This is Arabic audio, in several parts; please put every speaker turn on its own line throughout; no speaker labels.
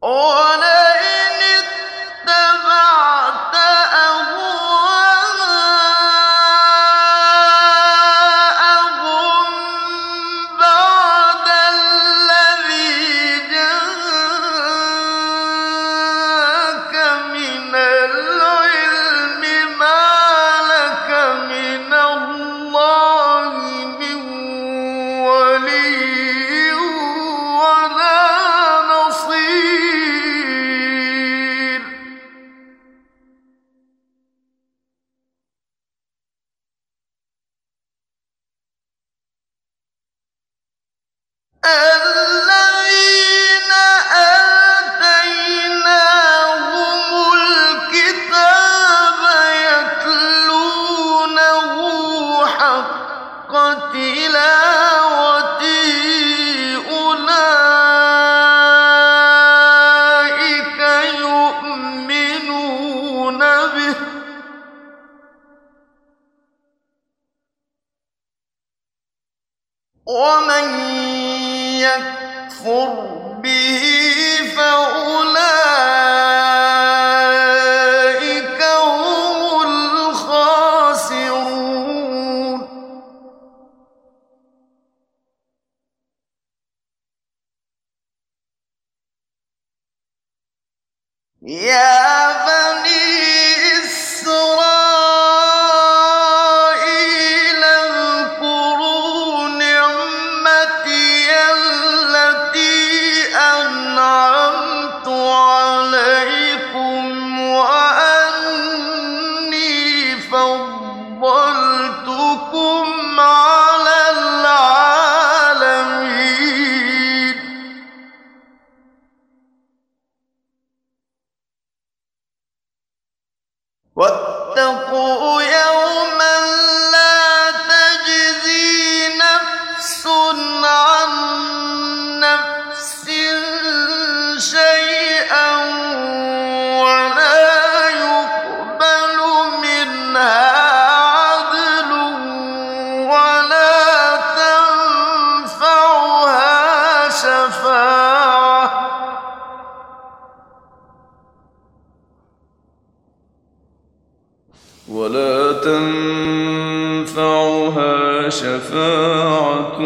On. no! ومن يكفر به فأولئك هم الخاسرون. يا ولا تنفعها شفاعة.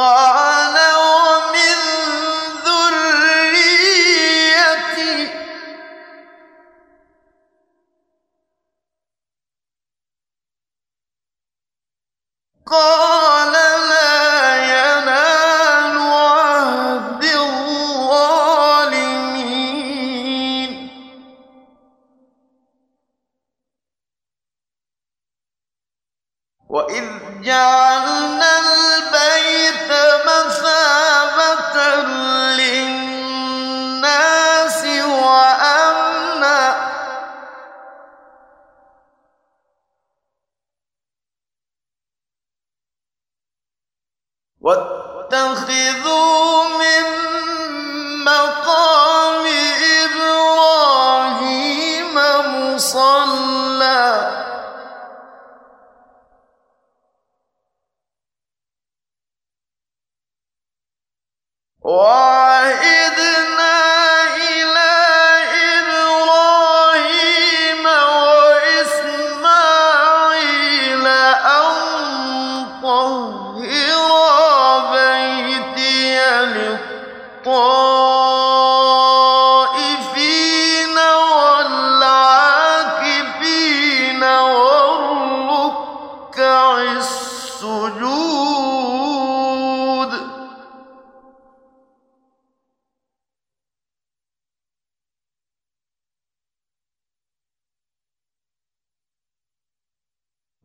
قال واتخذوا من مقام إبراهيم مصلى. وعلى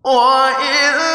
我一直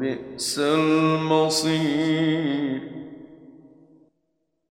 وبئس المصير.